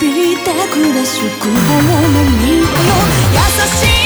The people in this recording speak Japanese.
びたらしくぼの身を優しい。